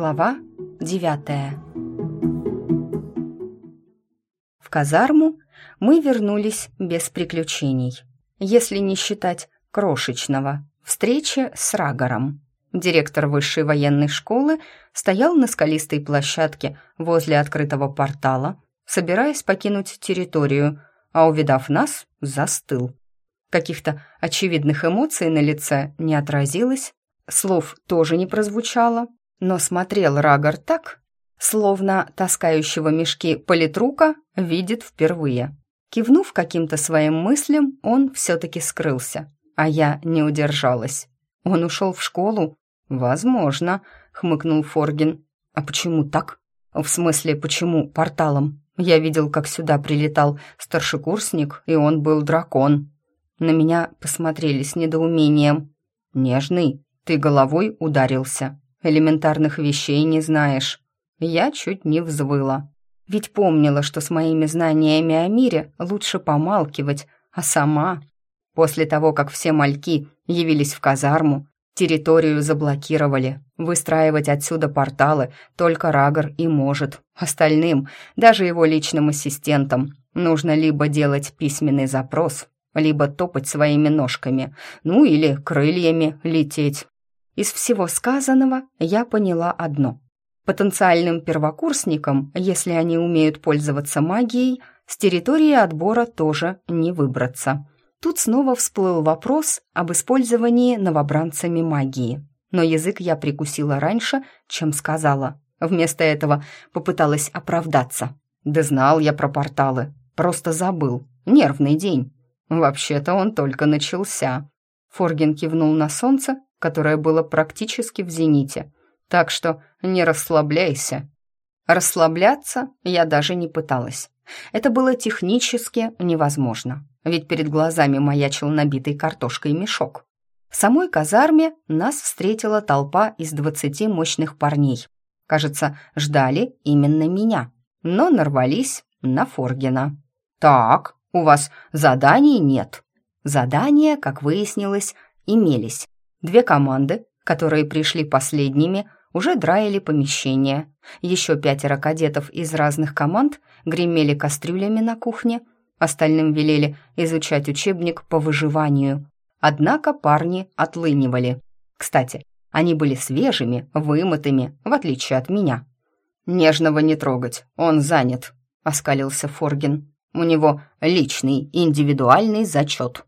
Глава девятая В казарму мы вернулись без приключений, если не считать крошечного встречи с Рагором. Директор высшей военной школы стоял на скалистой площадке возле открытого портала, собираясь покинуть территорию, а увидав нас, застыл. Каких-то очевидных эмоций на лице не отразилось, слов тоже не прозвучало, но смотрел Рагор так, словно таскающего мешки политрука видит впервые. Кивнув каким-то своим мыслям, он все-таки скрылся, а я не удержалась. Он ушел в школу? Возможно, хмыкнул Форгин. А почему так? В смысле, почему порталом? Я видел, как сюда прилетал старшекурсник, и он был дракон. На меня посмотрели с недоумением. «Нежный, ты головой ударился. Элементарных вещей не знаешь». Я чуть не взвыла. Ведь помнила, что с моими знаниями о мире лучше помалкивать, а сама... После того, как все мальки явились в казарму, территорию заблокировали. Выстраивать отсюда порталы только Рагор и может. Остальным, даже его личным ассистентам, нужно либо делать письменный запрос, либо топать своими ножками, ну или крыльями лететь. Из всего сказанного я поняла одно. Потенциальным первокурсникам, если они умеют пользоваться магией, с территории отбора тоже не выбраться. Тут снова всплыл вопрос об использовании новобранцами магии. Но язык я прикусила раньше, чем сказала. Вместо этого попыталась оправдаться. Да знал я про порталы, просто забыл. Нервный день. Вообще-то он только начался. Форгин кивнул на солнце, которое было практически в зените. Так что не расслабляйся. Расслабляться я даже не пыталась. Это было технически невозможно, ведь перед глазами маячил набитый картошкой мешок. В самой казарме нас встретила толпа из двадцати мощных парней. Кажется, ждали именно меня, но нарвались на Форгина. «Так, у вас заданий нет». Задания, как выяснилось, имелись. Две команды, которые пришли последними, уже драили помещение. Еще пятеро кадетов из разных команд гремели кастрюлями на кухне. Остальным велели изучать учебник по выживанию. Однако парни отлынивали. Кстати, они были свежими, вымытыми, в отличие от меня. «Нежного не трогать, он занят», — оскалился Форгин. У него личный индивидуальный зачет.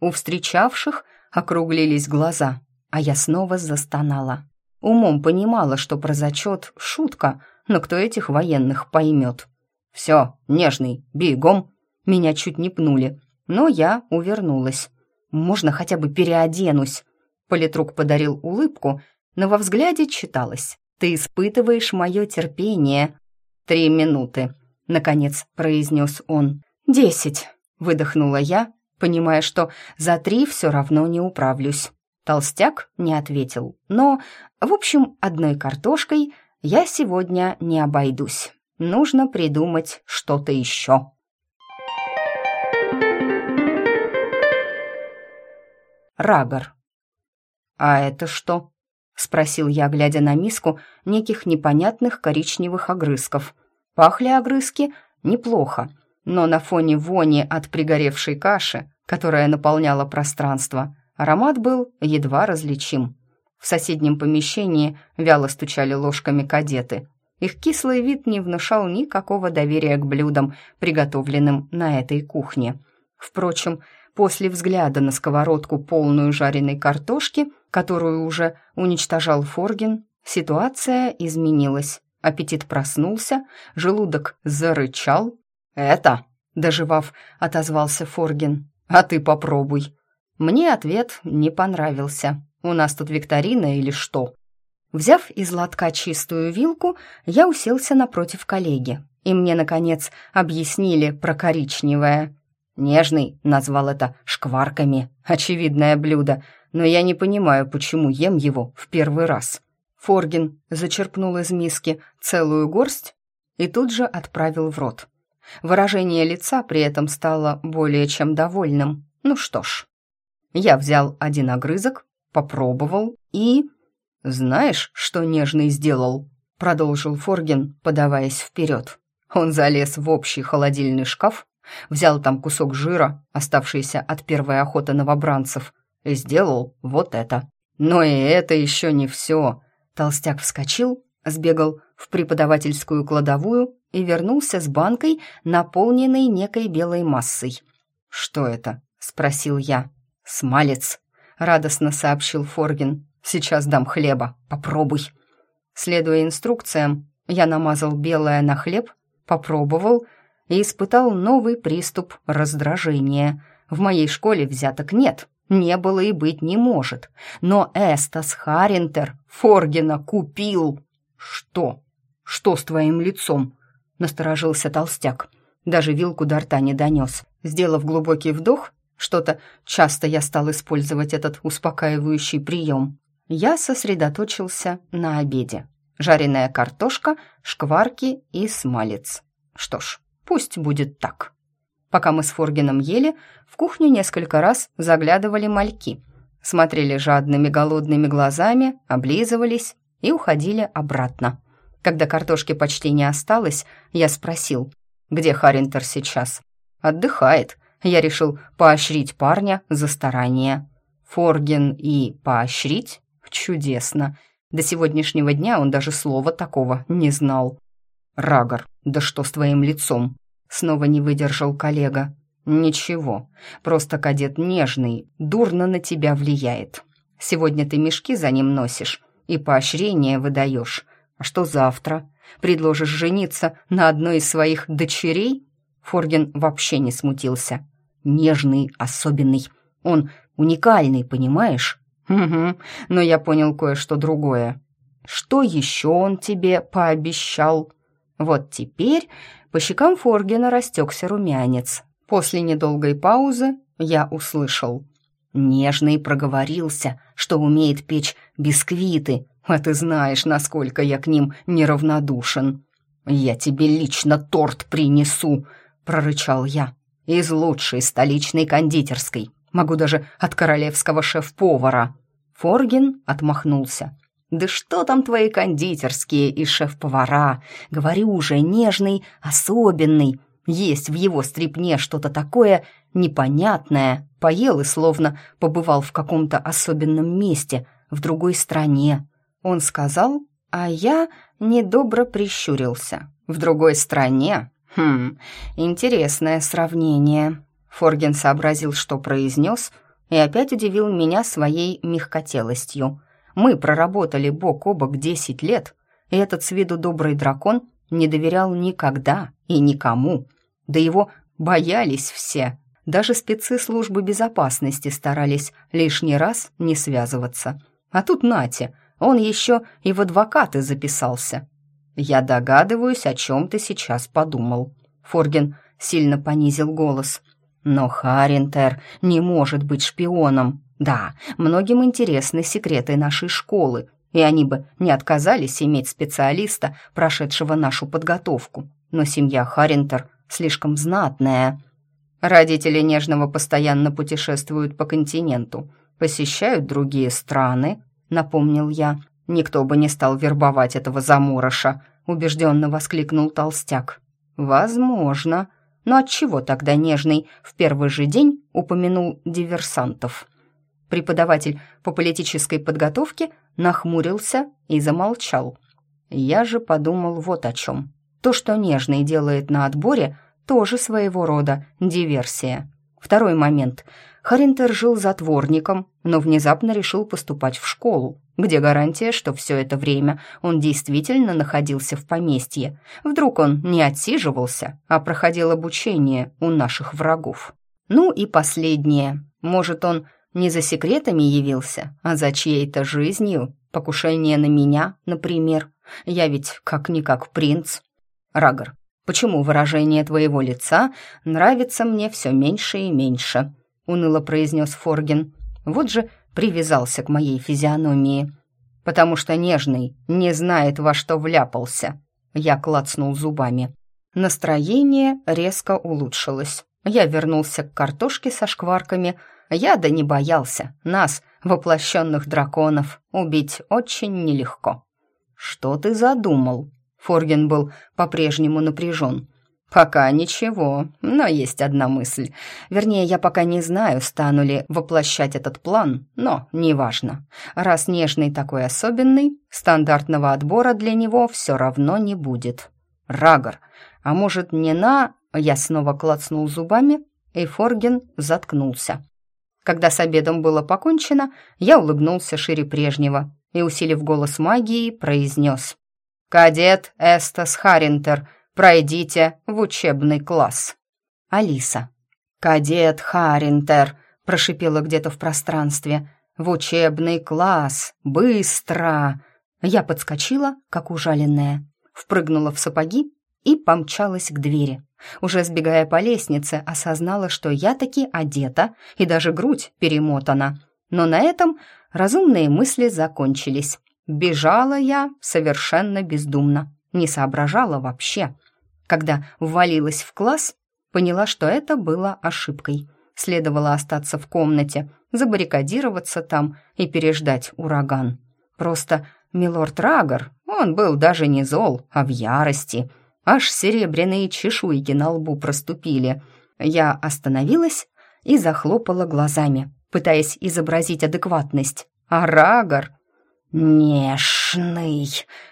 У встречавших округлились глаза, а я снова застонала. Умом понимала, что про зачет — шутка, но кто этих военных поймет? «Все, нежный, бегом!» Меня чуть не пнули, но я увернулась. «Можно хотя бы переоденусь?» Политрук подарил улыбку, но во взгляде читалось. «Ты испытываешь мое терпение». «Три минуты», наконец произнес он. «Десять», — выдохнула я, понимая, что за три все равно не управлюсь. Толстяк не ответил, но, в общем, одной картошкой я сегодня не обойдусь. Нужно придумать что-то еще. Рагор. «А это что?» — спросил я, глядя на миску неких непонятных коричневых огрызков. Пахли огрызки неплохо, но на фоне вони от пригоревшей каши, которая наполняла пространство, аромат был едва различим. В соседнем помещении вяло стучали ложками кадеты. Их кислый вид не внушал никакого доверия к блюдам, приготовленным на этой кухне. Впрочем, после взгляда на сковородку, полную жареной картошки, которую уже уничтожал Форгин, ситуация изменилась. Аппетит проснулся, желудок зарычал. «Это?» — доживав, отозвался Форгин. «А ты попробуй». Мне ответ не понравился. «У нас тут викторина или что?» Взяв из лотка чистую вилку, я уселся напротив коллеги. И мне, наконец, объяснили про коричневое. «Нежный» назвал это «шкварками». Очевидное блюдо, но я не понимаю, почему ем его в первый раз. Форгин зачерпнул из миски целую горсть и тут же отправил в рот. Выражение лица при этом стало более чем довольным. Ну что ж, я взял один огрызок, попробовал и... Знаешь, что нежный сделал? продолжил Форген, подаваясь вперед. Он залез в общий холодильный шкаф, взял там кусок жира, оставшийся от первой охоты новобранцев, и сделал вот это. Но и это еще не все. Толстяк вскочил, сбегал в преподавательскую кладовую и вернулся с банкой, наполненной некой белой массой. «Что это?» — спросил я. «Смалец», — радостно сообщил Форгин. «Сейчас дам хлеба, попробуй». Следуя инструкциям, я намазал белое на хлеб, попробовал и испытал новый приступ раздражения. В моей школе взяток нет, не было и быть не может. Но Эстас Харинтер Форгина купил. Что? Что с твоим лицом? Насторожился толстяк. Даже вилку до рта не донес. Сделав глубокий вдох, что-то часто я стал использовать этот успокаивающий прием. Я сосредоточился на обеде. Жареная картошка, шкварки и смалец. Что ж, пусть будет так. Пока мы с Форгином ели, в кухню несколько раз заглядывали мальки. Смотрели жадными голодными глазами, облизывались и уходили обратно. Когда картошки почти не осталось, я спросил, где Харинтер сейчас? Отдыхает. Я решил поощрить парня за старание. Форген и поощрить? Чудесно. До сегодняшнего дня он даже слова такого не знал. «Рагор, да что с твоим лицом?» Снова не выдержал коллега. «Ничего, просто кадет нежный, дурно на тебя влияет. Сегодня ты мешки за ним носишь и поощрение выдаешь. А что завтра? Предложишь жениться на одной из своих дочерей?» Форген вообще не смутился. «Нежный, особенный. Он уникальный, понимаешь?» «Угу, но я понял кое-что другое. Что еще он тебе пообещал?» Вот теперь по щекам Форгена растекся румянец. После недолгой паузы я услышал. Нежный проговорился, что умеет печь бисквиты, а ты знаешь, насколько я к ним неравнодушен. «Я тебе лично торт принесу», — прорычал я. «Из лучшей столичной кондитерской. Могу даже от королевского шеф-повара». Форген отмахнулся. Да что там твои кондитерские и шеф-повара? Говорю уже, нежный, особенный. Есть в его стрипне что-то такое непонятное. Поел и словно побывал в каком-то особенном месте, в другой стране. Он сказал, а я недобро прищурился. В другой стране? Хм, интересное сравнение. Форген сообразил, что произнес, и опять удивил меня своей мягкотелостью. Мы проработали бок о бок десять лет, и этот с виду добрый дракон не доверял никогда и никому. Да его боялись все. Даже спецы службы безопасности старались лишний раз не связываться. А тут Нате, он еще и в адвокаты записался. «Я догадываюсь, о чем ты сейчас подумал». Форген сильно понизил голос. «Но Харинтер не может быть шпионом. Да, многим интересны секреты нашей школы, и они бы не отказались иметь специалиста, прошедшего нашу подготовку. Но семья Харинтер слишком знатная. Родители Нежного постоянно путешествуют по континенту, посещают другие страны, напомнил я. Никто бы не стал вербовать этого заморыша, убежденно воскликнул толстяк. Возможно. Но отчего тогда Нежный в первый же день упомянул диверсантов? Преподаватель по политической подготовке нахмурился и замолчал. Я же подумал вот о чем. То, что Нежный делает на отборе, тоже своего рода диверсия. Второй момент. Харинтер жил затворником, но внезапно решил поступать в школу. Где гарантия, что все это время он действительно находился в поместье? Вдруг он не отсиживался, а проходил обучение у наших врагов? Ну и последнее. Может, он не за секретами явился, а за чьей-то жизнью. Покушение на меня, например. Я ведь как-никак принц. Рагор, почему выражение твоего лица нравится мне все меньше и меньше?» Уныло произнес Форген. «Вот же привязался к моей физиономии. Потому что нежный не знает, во что вляпался». Я клацнул зубами. Настроение резко улучшилось. Я вернулся к картошке со шкварками – я да не боялся. Нас, воплощенных драконов, убить очень нелегко. «Что ты задумал?» Форген был по-прежнему напряжен. «Пока ничего, но есть одна мысль. Вернее, я пока не знаю, стану ли воплощать этот план, но неважно. Раз нежный такой особенный, стандартного отбора для него все равно не будет. Рагор, а может не на...» Я снова клацнул зубами, и Форген заткнулся. Когда с обедом было покончено, я улыбнулся шире прежнего и, усилив голос магии, произнес «Кадет Эстас Харинтер», Пройдите в учебный класс». Алиса. «Кадет Харинтер», — прошипела где-то в пространстве. «В учебный класс! Быстро!» Я подскочила, как ужаленная, впрыгнула в сапоги и помчалась к двери. Уже сбегая по лестнице, осознала, что я таки одета и даже грудь перемотана. Но на этом разумные мысли закончились. Бежала я совершенно бездумно, не соображала вообще. Когда ввалилась в класс, поняла, что это было ошибкой. Следовало остаться в комнате, забаррикадироваться там и переждать ураган. Просто милорд Рагор, он был даже не зол, а в ярости. Аж серебряные чешуйки на лбу проступили. Я остановилась и захлопала глазами, пытаясь изобразить адекватность. А Рагор... «Нежный!»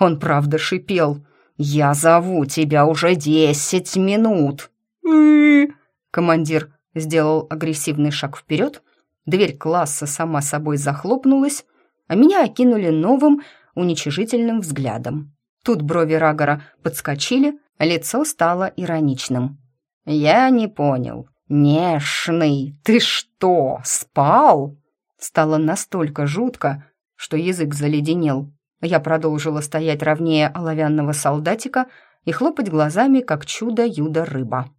Он правда шипел. «Я зову тебя уже десять минут!» Командир сделал агрессивный шаг вперед, дверь класса сама собой захлопнулась, а меня окинули новым, уничижительным взглядом. Тут брови Рагора подскочили, лицо стало ироничным. «Я не понял. Нежный, ты что, спал?» Стало настолько жутко, что язык заледенел. Я продолжила стоять ровнее оловянного солдатика и хлопать глазами, как чудо-юдо-рыба.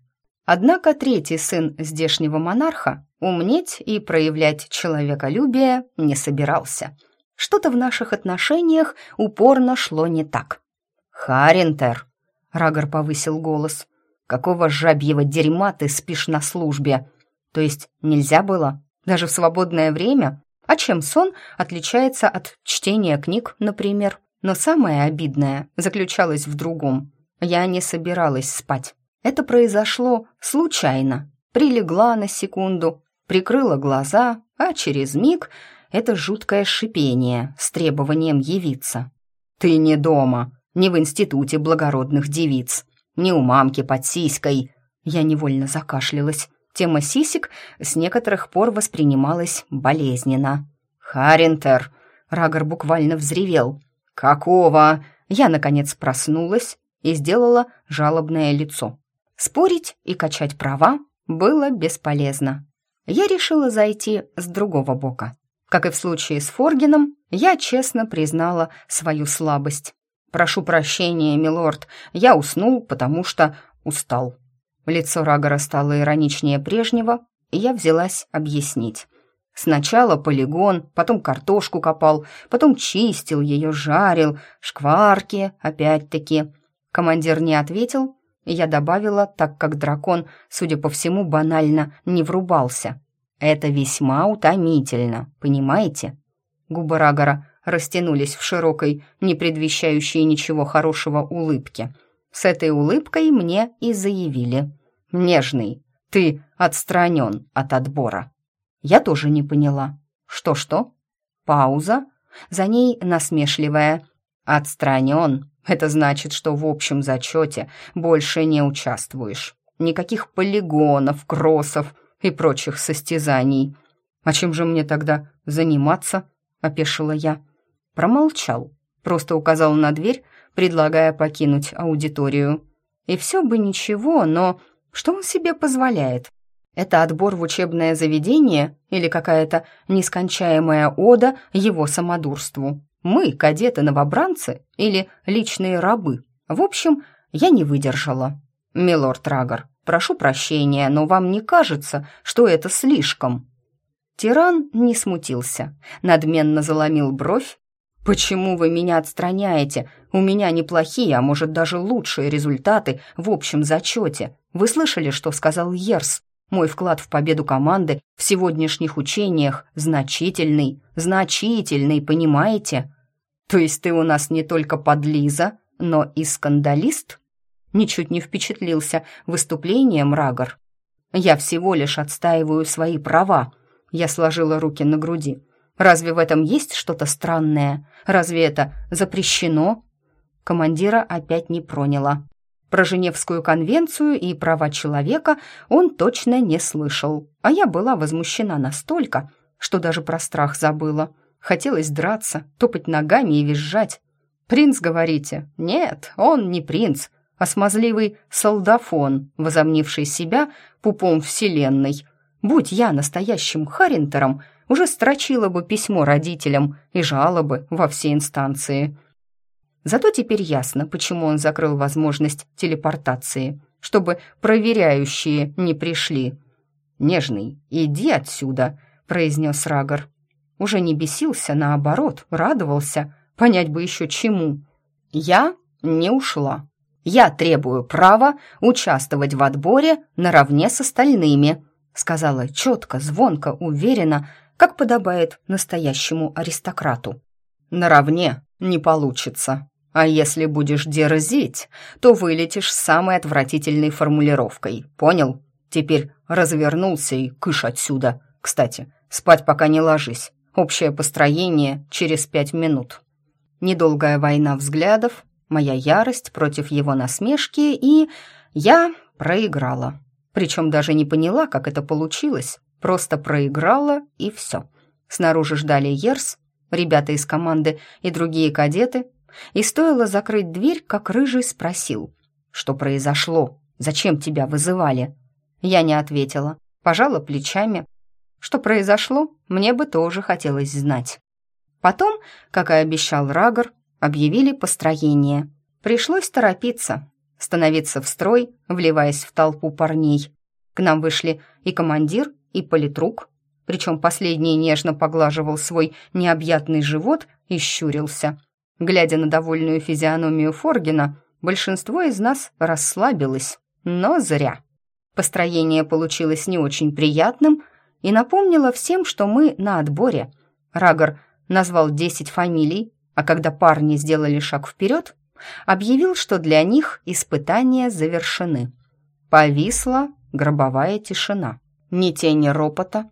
Однако третий сын здешнего монарха умнеть и проявлять человеколюбие не собирался. Что-то в наших отношениях упорно шло не так. «Харинтер!» — Рагор повысил голос. «Какого жабьего дерьма ты спишь на службе? То есть нельзя было? Даже в свободное время? А чем сон отличается от чтения книг, например? Но самое обидное заключалось в другом. Я не собиралась спать. Это произошло случайно. Прилегла на секунду, прикрыла глаза, а через миг это жуткое шипение с требованием явиться. «Ты не дома, не в институте благородных девиц, не у мамки под сиськой». Я невольно закашлялась. Тема сисек с некоторых пор воспринималась болезненно. «Харинтер!» — Рагор буквально взревел. «Какого?» Я, наконец, проснулась и сделала жалобное лицо. Спорить и качать права было бесполезно. Я решила зайти с другого бока. Как и в случае с Форгином, я честно признала свою слабость. «Прошу прощения, милорд, я уснул, потому что устал». Лицо Рагора стало ироничнее прежнего, и я взялась объяснить. Сначала полигон, потом картошку копал, потом чистил ее, жарил, шкварки, опять-таки. Командир не ответил, я добавила, так как дракон, судя по всему, банально не врубался. Это весьма утомительно, понимаете? Губы Рагора растянулись в широкой, не предвещающей ничего хорошего улыбке. С этой улыбкой мне и заявили. «Нежный, ты отстранен от отбора». Я тоже не поняла. Что-что? Пауза. За ней насмешливая. Отстранен. Это значит, что в общем зачете больше не участвуешь. Никаких полигонов, кроссов и прочих состязаний. А чем же мне тогда заниматься? Опешила я. Промолчал. Просто указал на дверь, предлагая покинуть аудиторию. И все бы ничего, но что он себе позволяет? Это отбор в учебное заведение или какая-то нескончаемая ода его самодурству? Мы, кадеты-новобранцы или личные рабы? В общем, я не выдержала. «Милорд Трагор, прошу прощения, но вам не кажется, что это слишком?» Тиран не смутился, надменно заломил бровь. «Почему вы меня отстраняете? У меня неплохие, а может даже лучшие результаты в общем зачете. Вы слышали, что сказал Ерс? Мой вклад в победу команды в сегодняшних учениях значительный, значительный, понимаете? То есть ты у нас не только подлиза, но и скандалист?» Ничуть не впечатлился выступлением Рагор. «Я всего лишь отстаиваю свои права», — я сложила руки на груди. «Разве в этом есть что-то странное? Разве это запрещено?» Командира опять не проняла. Про Женевскую конвенцию и права человека он точно не слышал, а я была возмущена настолько, что даже про страх забыла. Хотелось драться, топать ногами и визжать. «Принц, говорите?» «Нет, он не принц, а смазливый солдафон, возомнивший себя пупом вселенной. Будь я настоящим Харинтером, уже строчила бы письмо родителям и жалобы во все инстанции». Зато теперь ясно, почему он закрыл возможность телепортации, чтобы проверяющие не пришли. «Нежный, иди отсюда», — произнес Рагор. Уже не бесился, наоборот, радовался, понять бы еще чему. «Я не ушла. Я требую права участвовать в отборе наравне с остальными», сказала четко, звонко, уверенно, как подобает настоящему аристократу. «Наравне не получится», а если будешь дерзить, то вылетишь с самой отвратительной формулировкой. Понял? Теперь развернулся и кыш отсюда. Кстати, спать пока не ложись. Общее построение через пять минут. Недолгая война взглядов, моя ярость против его насмешки, и я проиграла. Причем даже не поняла, как это получилось. Просто проиграла, и все. Снаружи ждали Ерс, ребята из команды и другие кадеты, и стоило закрыть дверь, как Рыжий спросил, что произошло, зачем тебя вызывали. Я не ответила, пожала плечами. Что произошло, мне бы тоже хотелось знать. Потом, как и обещал Рагор, объявили построение. Пришлось торопиться, становиться в строй, вливаясь в толпу парней. К нам вышли и командир, и политрук, причем последний нежно поглаживал свой необъятный живот и щурился – Глядя на довольную физиономию Форгина, большинство из нас расслабилось, но зря. Построение получилось не очень приятным и напомнило всем, что мы на отборе. Рагор назвал 10 фамилий, а когда парни сделали шаг вперед, объявил, что для них испытания завершены. Повисла гробовая тишина. Ни тени ропота.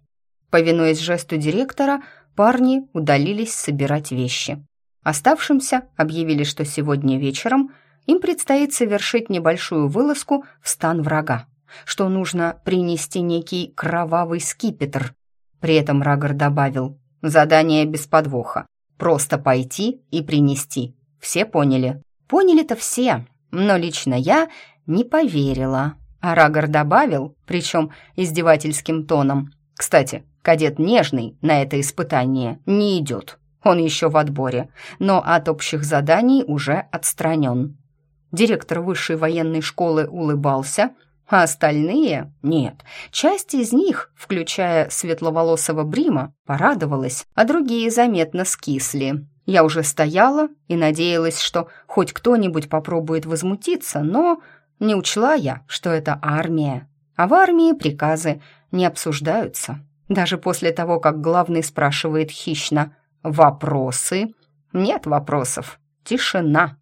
Повинуясь жесту директора, парни удалились собирать вещи. Оставшимся объявили, что сегодня вечером им предстоит совершить небольшую вылазку в стан врага, что нужно принести некий кровавый скипетр. При этом Рагор добавил «Задание без подвоха. Просто пойти и принести. Все поняли?» Поняли-то все, но лично я не поверила. А Рагор добавил, причем издевательским тоном. «Кстати, кадет Нежный на это испытание не идет». Он еще в отборе, но от общих заданий уже отстранен. Директор высшей военной школы улыбался, а остальные — нет. Часть из них, включая светловолосого Брима, порадовалась, а другие заметно скисли. Я уже стояла и надеялась, что хоть кто-нибудь попробует возмутиться, но не учла я, что это армия. А в армии приказы не обсуждаются. Даже после того, как главный спрашивает хищно «Вопросы?» «Нет вопросов. Тишина».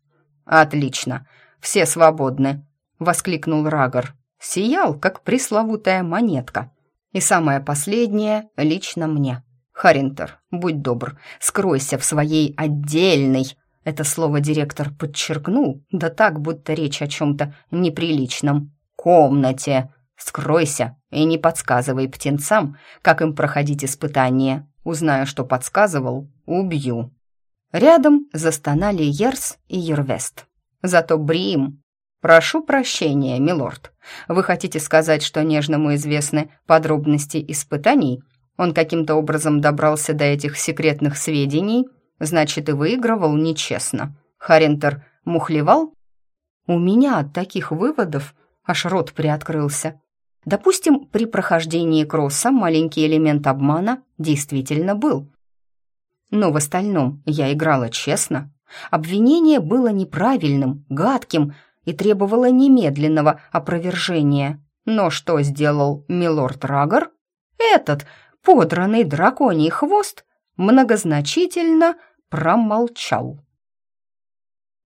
«Отлично. Все свободны», — воскликнул Рагор. Сиял, как пресловутая монетка. И самое последнее лично мне. «Харинтер, будь добр, скройся в своей отдельной...» Это слово директор подчеркнул, да так, будто речь о чем-то неприличном. «Комнате. Скройся и не подсказывай птенцам, как им проходить испытания. Узнаю, что подсказывал, убью». Рядом застонали Ерс и Ервест. Зато Брим... «Прошу прощения, милорд. Вы хотите сказать, что Нежному известны подробности испытаний? Он каким-то образом добрался до этих секретных сведений? Значит, и выигрывал нечестно. Харинтер мухлевал?» У меня от таких выводов аж рот приоткрылся. Допустим, при прохождении кросса маленький элемент обмана действительно был. Но в остальном я играла честно. Обвинение было неправильным, гадким и требовало немедленного опровержения. Но что сделал милорд Рагор? Этот подранный драконий хвост многозначительно промолчал.